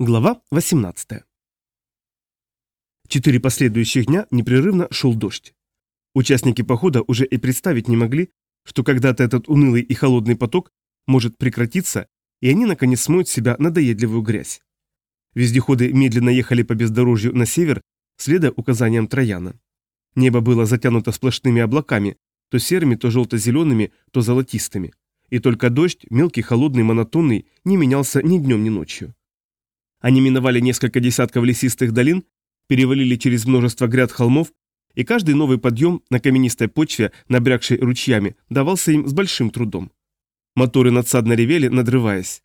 Глава 18. Четыре последующих дня непрерывно шел дождь. Участники похода уже и представить не могли, что когда-то этот унылый и холодный поток может прекратиться, и они наконец смоют себя надоедливую грязь. Вездеходы медленно ехали по бездорожью на север, следуя указаниям Трояна. Небо было затянуто сплошными облаками, то серыми, то желто-зелеными, то золотистыми. И только дождь, мелкий, холодный, монотонный, не менялся ни днем, ни ночью. Они миновали несколько десятков лесистых долин, перевалили через множество гряд холмов, и каждый новый подъем на каменистой почве, набрякшей ручьями, давался им с большим трудом. Моторы надсадно ревели, надрываясь.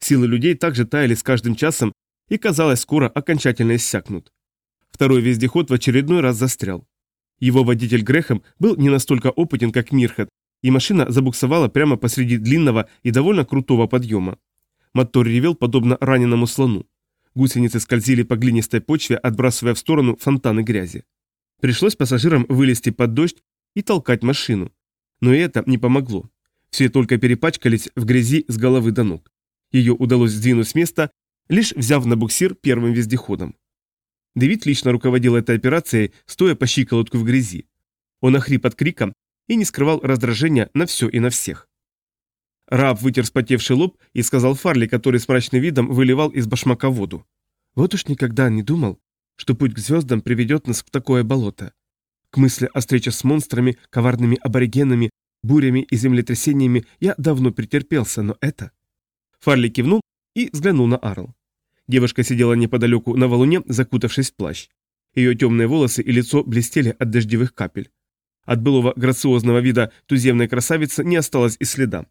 Силы людей также таяли с каждым часом и, казалось, скоро окончательно иссякнут. Второй вездеход в очередной раз застрял. Его водитель Грехом был не настолько опытен, как Мирхат, и машина забуксовала прямо посреди длинного и довольно крутого подъема. Мотор ревел, подобно раненому слону. Гусеницы скользили по глинистой почве, отбрасывая в сторону фонтаны грязи. Пришлось пассажирам вылезти под дождь и толкать машину. Но и это не помогло. Все только перепачкались в грязи с головы до ног. Ее удалось сдвинуть с места, лишь взяв на буксир первым вездеходом. Дэвид лично руководил этой операцией, стоя по щиколотку в грязи. Он охрип от крика и не скрывал раздражения на все и на всех. Раб вытер спотевший лоб и сказал Фарли, который с мрачным видом выливал из башмака воду. «Вот уж никогда не думал, что путь к звездам приведет нас в такое болото. К мысли о встрече с монстрами, коварными аборигенами, бурями и землетрясениями я давно претерпелся, но это...» Фарли кивнул и взглянул на Арл. Девушка сидела неподалеку на валуне, закутавшись в плащ. Ее темные волосы и лицо блестели от дождевых капель. От былого грациозного вида туземной красавицы не осталось и следа.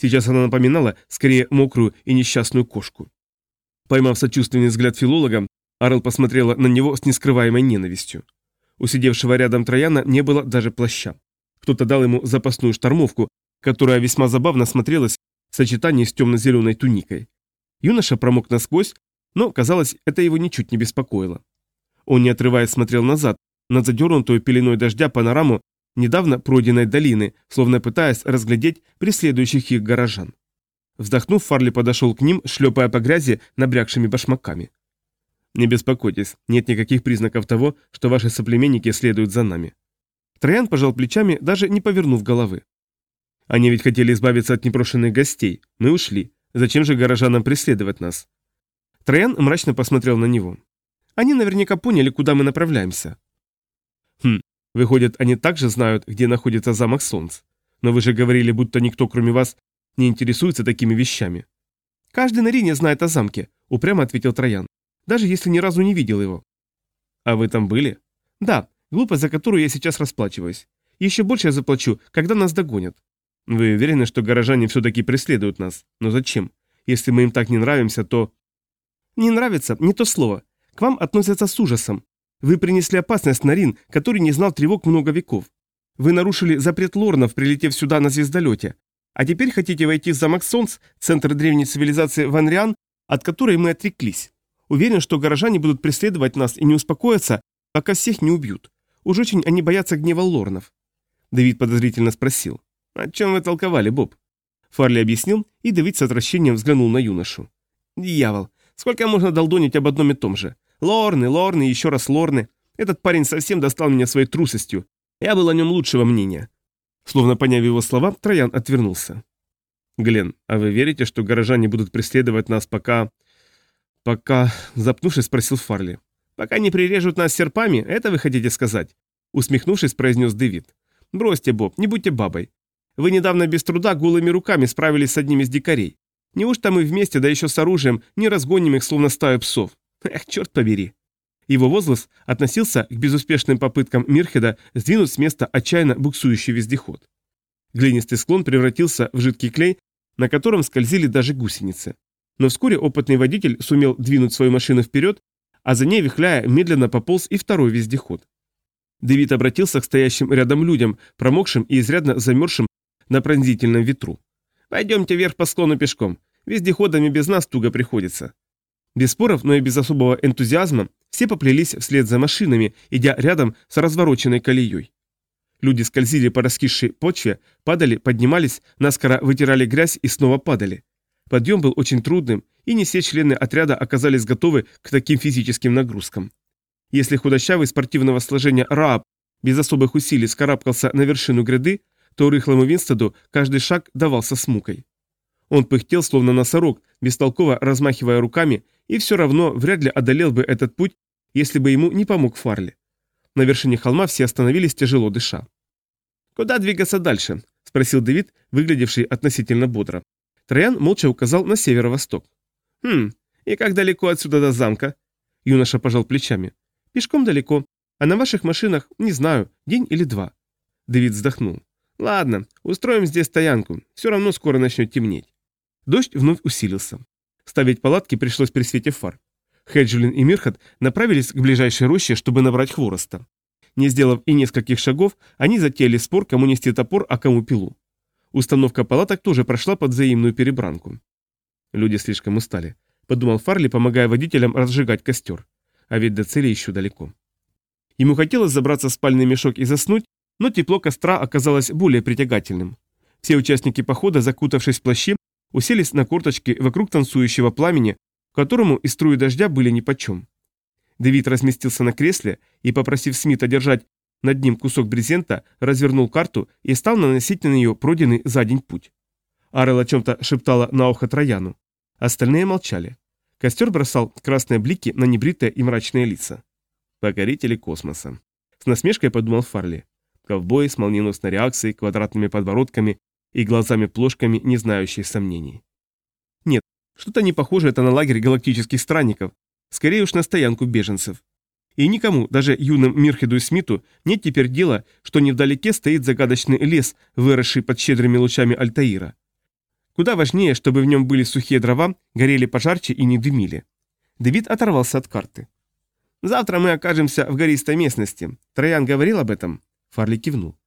Сейчас она напоминала скорее мокрую и несчастную кошку. Поймав сочувственный взгляд филолога, Арл посмотрела на него с нескрываемой ненавистью. У сидевшего рядом Трояна не было даже плаща. Кто-то дал ему запасную штормовку, которая весьма забавно смотрелась в сочетании с темно-зеленой туникой. Юноша промок насквозь, но, казалось, это его ничуть не беспокоило. Он, не отрываясь, смотрел назад, на задернутую пеленой дождя панораму недавно пройденной долины, словно пытаясь разглядеть преследующих их горожан. Вздохнув, Фарли подошел к ним, шлепая по грязи набрякшими башмаками. «Не беспокойтесь, нет никаких признаков того, что ваши соплеменники следуют за нами». Троян пожал плечами, даже не повернув головы. «Они ведь хотели избавиться от непрошенных гостей. Мы ушли. Зачем же горожанам преследовать нас?» Троян мрачно посмотрел на него. «Они наверняка поняли, куда мы направляемся». «Хм, Выходит, они также знают, где находится замок Солнц. Но вы же говорили, будто никто, кроме вас, не интересуется такими вещами. Каждый на Рине знает о замке, упрямо ответил Троян. Даже если ни разу не видел его. А вы там были? Да, глупость, за которую я сейчас расплачиваюсь. Еще больше я заплачу, когда нас догонят. Вы уверены, что горожане все-таки преследуют нас? Но зачем? Если мы им так не нравимся, то... Не нравится, не то слово. К вам относятся с ужасом. Вы принесли опасность на Рин, который не знал тревог много веков. Вы нарушили запрет лорнов, прилетев сюда на звездолете. А теперь хотите войти в замок Солнц, центр древней цивилизации Ванриан, от которой мы отреклись. Уверен, что горожане будут преследовать нас и не успокоятся, пока всех не убьют. Уж очень они боятся гнева лорнов. Давид подозрительно спросил. «О чем вы толковали, Боб?» Фарли объяснил, и Давид с отвращением взглянул на юношу. «Дьявол, сколько можно долдонить об одном и том же? Лорны, Лорны, еще раз Лорны. Этот парень совсем достал меня своей трусостью. Я был о нем лучшего мнения. Словно поняв его слова, Троян отвернулся. Глен, а вы верите, что горожане будут преследовать нас пока... Пока... Запнувшись, спросил Фарли. Пока не прирежут нас серпами, это вы хотите сказать? Усмехнувшись, произнес Дэвид. Бросьте, Боб, не будьте бабой. Вы недавно без труда голыми руками справились с одним из дикарей. Неужто мы вместе, да еще с оружием, не разгоним их, словно стаю псов? Эх, черт побери. Его возглас относился к безуспешным попыткам Мирхеда сдвинуть с места отчаянно буксующий вездеход. Глинистый склон превратился в жидкий клей, на котором скользили даже гусеницы. Но вскоре опытный водитель сумел двинуть свою машину вперед, а за ней, вихляя, медленно пополз и второй вездеход. Дэвид обратился к стоящим рядом людям, промокшим и изрядно замерзшим на пронзительном ветру. «Пойдемте вверх по склону пешком. Вездеходами без нас туго приходится. Без споров, но и без особого энтузиазма, все поплелись вслед за машинами, идя рядом с развороченной колеей. Люди скользили по раскисшей почве, падали, поднимались, наскоро вытирали грязь и снова падали. Подъем был очень трудным, и не все члены отряда оказались готовы к таким физическим нагрузкам. Если худощавый спортивного сложения Рааб без особых усилий скарабкался на вершину гряды, то рыхлому Винстеду каждый шаг давался с мукой. Он пыхтел, словно носорог, бестолково размахивая руками, и все равно вряд ли одолел бы этот путь, если бы ему не помог Фарли. На вершине холма все остановились, тяжело дыша. «Куда двигаться дальше?» – спросил Давид, выглядевший относительно бодро. Троян молча указал на северо-восток. «Хм, и как далеко отсюда до замка?» Юноша пожал плечами. «Пешком далеко, а на ваших машинах, не знаю, день или два». Дэвид вздохнул. «Ладно, устроим здесь стоянку, все равно скоро начнет темнеть». Дождь вновь усилился. Ставить палатки пришлось при свете фар. Хеджулин и Мирхат направились к ближайшей роще, чтобы набрать хвороста. Не сделав и нескольких шагов, они затеяли спор, кому нести топор, а кому пилу. Установка палаток тоже прошла под взаимную перебранку. Люди слишком устали, подумал Фарли, помогая водителям разжигать костер. А ведь до цели еще далеко. Ему хотелось забраться в спальный мешок и заснуть, но тепло костра оказалось более притягательным. Все участники похода, закутавшись в плащи, уселись на корточки вокруг танцующего пламени, которому и струи дождя были нипочем. Дэвид разместился на кресле и, попросив Смита держать над ним кусок брезента, развернул карту и стал наносить на нее пройденный за день путь. Арел о чем-то шептала на ухо Трояну. Остальные молчали. Костер бросал красные блики на небритые и мрачные лица. Покорители космоса. С насмешкой подумал Фарли. Ковбои с молниеносной реакцией, квадратными подбородками и глазами-плошками, не знающие сомнений. Нет, что-то не похоже это на лагерь галактических странников, скорее уж на стоянку беженцев. И никому, даже юным Мирхеду и Смиту, нет теперь дела, что невдалеке стоит загадочный лес, выросший под щедрыми лучами Альтаира. Куда важнее, чтобы в нем были сухие дрова, горели пожарче и не дымили. Давид оторвался от карты. «Завтра мы окажемся в гористой местности. Троян говорил об этом?» Фарли кивнул.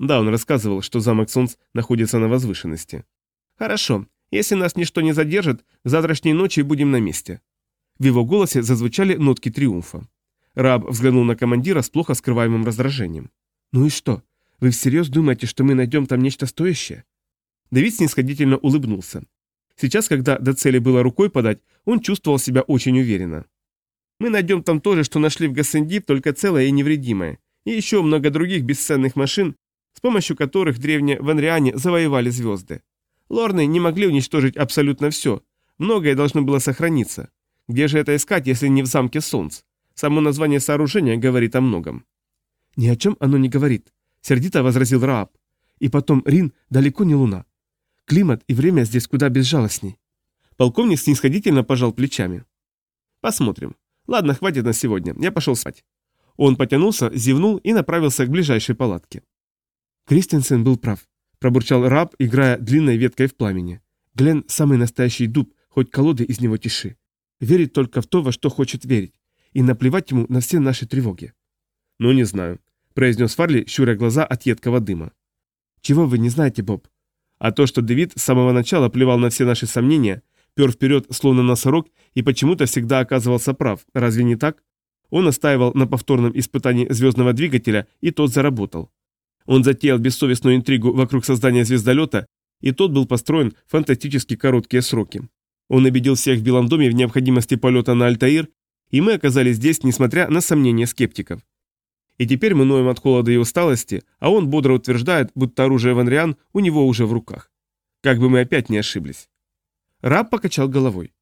Да, он рассказывал, что замок Солнц находится на возвышенности. «Хорошо. Если нас ничто не задержит, завтрашней ночи будем на месте». В его голосе зазвучали нотки триумфа. Раб взглянул на командира с плохо скрываемым раздражением. «Ну и что? Вы всерьез думаете, что мы найдем там нечто стоящее?» Давид снисходительно улыбнулся. Сейчас, когда до цели было рукой подать, он чувствовал себя очень уверенно. «Мы найдем там то же, что нашли в Гассенди, только целое и невредимое. И еще много других бесценных машин, с помощью которых древние ванриане завоевали звезды. Лорны не могли уничтожить абсолютно все. Многое должно было сохраниться. Где же это искать, если не в замке Солнц? Само название сооружения говорит о многом. «Ни о чем оно не говорит», — сердито возразил Рааб. «И потом Рин далеко не луна. Климат и время здесь куда безжалостней». Полковник снисходительно пожал плечами. «Посмотрим. Ладно, хватит на сегодня, я пошел спать». Он потянулся, зевнул и направился к ближайшей палатке. Кристенсен был прав. Пробурчал раб, играя длинной веткой в пламени. Глен – самый настоящий дуб, хоть колоды из него тиши. Верит только в то, во что хочет верить и наплевать ему на все наши тревоги. «Ну, не знаю», — произнес Фарли, щуря глаза от едкого дыма. «Чего вы не знаете, Боб?» А то, что Дэвид с самого начала плевал на все наши сомнения, пер вперед, словно носорог, и почему-то всегда оказывался прав, разве не так? Он настаивал на повторном испытании звездного двигателя, и тот заработал. Он затеял бессовестную интригу вокруг создания звездолета, и тот был построен в фантастически короткие сроки. Он убедил всех в Белом доме в необходимости полета на Альтаир и мы оказались здесь, несмотря на сомнения скептиков. И теперь мы ноем от холода и усталости, а он бодро утверждает, будто оружие Ванриан у него уже в руках. Как бы мы опять не ошиблись. Раб покачал головой.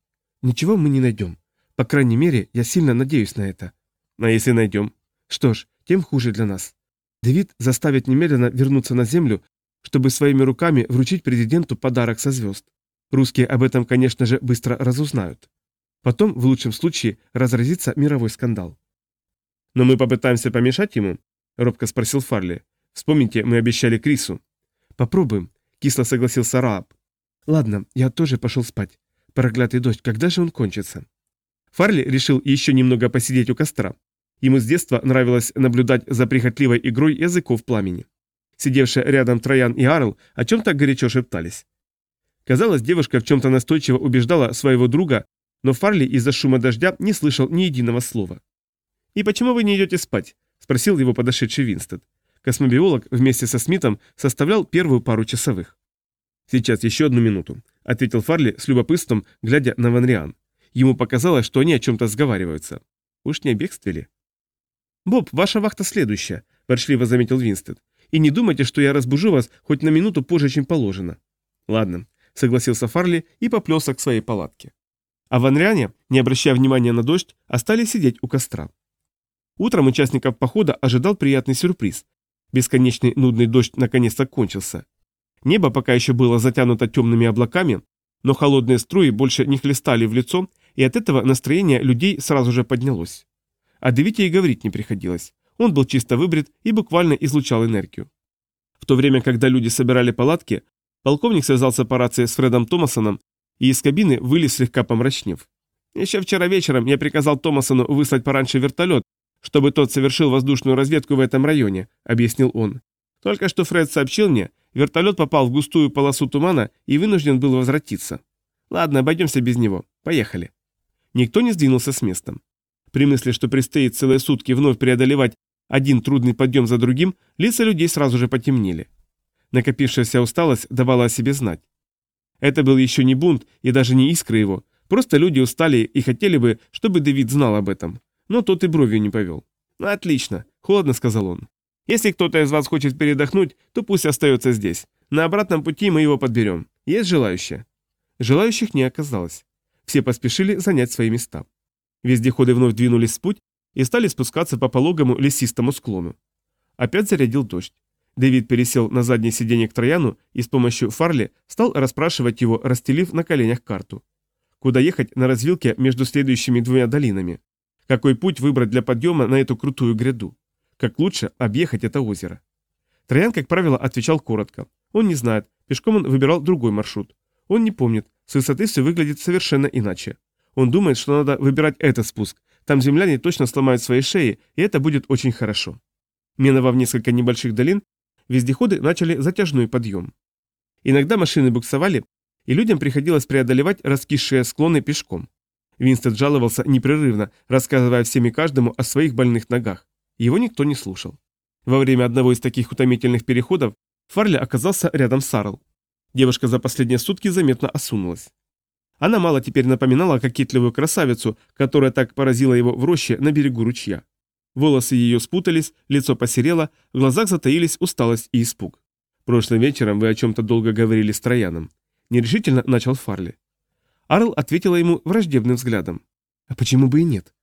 Ничего мы не найдем. По крайней мере, я сильно надеюсь на это. А если найдем? Что ж, тем хуже для нас. Давид заставит немедленно вернуться на землю, чтобы своими руками вручить президенту подарок со звезд. Русские об этом, конечно же, быстро разузнают. Потом, в лучшем случае, разразится мировой скандал. «Но мы попытаемся помешать ему?» – робко спросил Фарли. «Вспомните, мы обещали Крису». «Попробуем», – кисло согласился Рааб. «Ладно, я тоже пошел спать. Проклятый дождь, когда же он кончится?» Фарли решил еще немного посидеть у костра. Ему с детства нравилось наблюдать за прихотливой игрой языков пламени. Сидевшие рядом Троян и Арл о чем-то горячо шептались. Казалось, девушка в чем-то настойчиво убеждала своего друга но Фарли из-за шума дождя не слышал ни единого слова. «И почему вы не идете спать?» – спросил его подошедший Винстед. Космобиолог вместе со Смитом составлял первую пару часовых. «Сейчас еще одну минуту», – ответил Фарли с любопытством, глядя на Ванриан. Ему показалось, что они о чем-то сговариваются. Уж не о бегстве ли? «Боб, ваша вахта следующая», – ворчливо заметил Винстед. «И не думайте, что я разбужу вас хоть на минуту позже, чем положено». «Ладно», – согласился Фарли и поплелся к своей палатке. А ванряне, не обращая внимания на дождь, остались сидеть у костра. Утром участников похода ожидал приятный сюрприз. Бесконечный нудный дождь наконец-то кончился. Небо пока еще было затянуто темными облаками, но холодные струи больше не хлестали в лицо, и от этого настроение людей сразу же поднялось. О Девите и говорить не приходилось. Он был чисто выбрит и буквально излучал энергию. В то время, когда люди собирали палатки, полковник связался по рации с Фредом Томасоном и из кабины вылез слегка помрачнев. Еще вчера вечером я приказал Томасону выслать пораньше вертолет, чтобы тот совершил воздушную разведку в этом районе, объяснил он. Только что Фред сообщил мне, вертолет попал в густую полосу тумана и вынужден был возвратиться. Ладно, обойдемся без него. Поехали. Никто не сдвинулся с места. При мысли, что предстоит целые сутки вновь преодолевать один трудный подъем за другим, лица людей сразу же потемнели. Накопившаяся усталость давала о себе знать. Это был еще не бунт и даже не искры его, просто люди устали и хотели бы, чтобы Дэвид знал об этом. Но тот и бровью не повел. «Ну, «Отлично», — холодно сказал он. «Если кто-то из вас хочет передохнуть, то пусть остается здесь. На обратном пути мы его подберем. Есть желающие?» Желающих не оказалось. Все поспешили занять свои места. Вездеходы вновь двинулись в путь и стали спускаться по пологому лесистому склону. Опять зарядил дождь. Дэвид пересел на заднее сиденье к Трояну и с помощью Фарли стал расспрашивать его, расстелив на коленях карту. Куда ехать на развилке между следующими двумя долинами? Какой путь выбрать для подъема на эту крутую гряду? Как лучше объехать это озеро? Троян, как правило, отвечал коротко. Он не знает, пешком он выбирал другой маршрут. Он не помнит, с высоты все выглядит совершенно иначе. Он думает, что надо выбирать этот спуск. Там земляне точно сломают свои шеи, и это будет очень хорошо. Миновав несколько небольших долин, вездеходы начали затяжной подъем. Иногда машины буксовали, и людям приходилось преодолевать раскисшие склоны пешком. Винстед жаловался непрерывно, рассказывая всем и каждому о своих больных ногах. Его никто не слушал. Во время одного из таких утомительных переходов Фарли оказался рядом с Сарл. Девушка за последние сутки заметно осунулась. Она мало теперь напоминала кокетливую красавицу, которая так поразила его в роще на берегу ручья. Волосы ее спутались, лицо посерело, в глазах затаились усталость и испуг. «Прошлым вечером вы о чем-то долго говорили с Трояном». Нерешительно начал Фарли. Арл ответила ему враждебным взглядом. «А почему бы и нет?»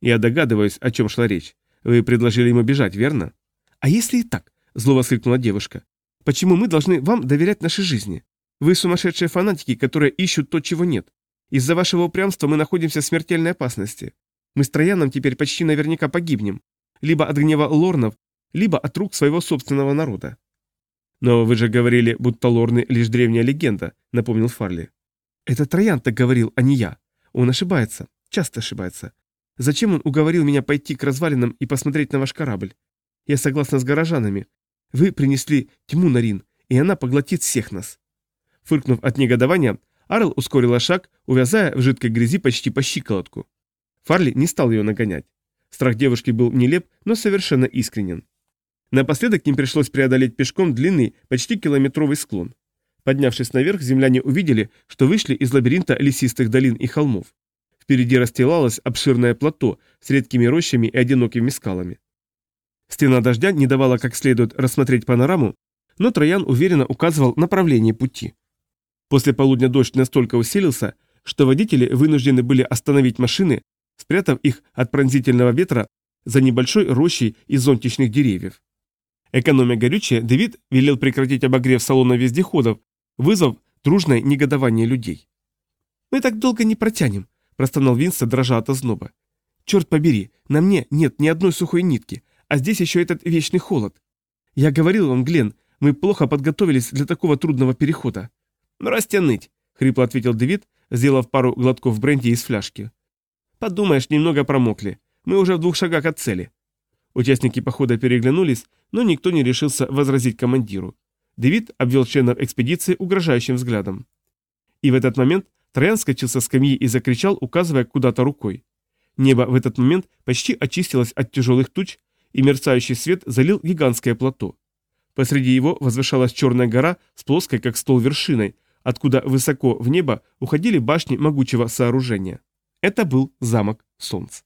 «Я догадываюсь, о чем шла речь. Вы предложили ему бежать, верно?» «А если и так?» – зло воскликнула девушка. «Почему мы должны вам доверять нашей жизни? Вы сумасшедшие фанатики, которые ищут то, чего нет. Из-за вашего упрямства мы находимся в смертельной опасности. Мы с Трояном теперь почти наверняка погибнем. Либо от гнева лорнов, либо от рук своего собственного народа. Но вы же говорили, будто лорны лишь древняя легенда, напомнил Фарли. Это Троян так говорил, а не я. Он ошибается, часто ошибается. Зачем он уговорил меня пойти к развалинам и посмотреть на ваш корабль? Я согласна с горожанами. Вы принесли тьму на Рин, и она поглотит всех нас. Фыркнув от негодования, Арл ускорила шаг, увязая в жидкой грязи почти по щиколотку. Фарли не стал ее нагонять. Страх девушки был нелеп, но совершенно искренен. Напоследок им пришлось преодолеть пешком длинный, почти километровый склон. Поднявшись наверх, земляне увидели, что вышли из лабиринта лесистых долин и холмов. Впереди расстилалось обширное плато с редкими рощами и одинокими скалами. Стена дождя не давала как следует рассмотреть панораму, но Троян уверенно указывал направление пути. После полудня дождь настолько усилился, что водители вынуждены были остановить машины спрятав их от пронзительного ветра за небольшой рощей из зонтичных деревьев. Экономя горючее, Дэвид велел прекратить обогрев салона вездеходов, вызвав дружное негодование людей. «Мы так долго не протянем», – простонал Винса, дрожа от озноба. «Черт побери, на мне нет ни одной сухой нитки, а здесь еще этот вечный холод. Я говорил вам, Глен, мы плохо подготовились для такого трудного перехода». «Ну, растянуть», – хрипло ответил Дэвид, сделав пару глотков бренди из фляжки. Подумаешь, немного промокли. Мы уже в двух шагах от цели. Участники похода переглянулись, но никто не решился возразить командиру. Дэвид обвел членов экспедиции угрожающим взглядом. И в этот момент Троян скачал со скамьи и закричал, указывая куда-то рукой. Небо в этот момент почти очистилось от тяжелых туч, и мерцающий свет залил гигантское плато. Посреди его возвышалась черная гора с плоской, как стол, вершиной, откуда высоко в небо уходили башни могучего сооружения. Это был замок Солнц.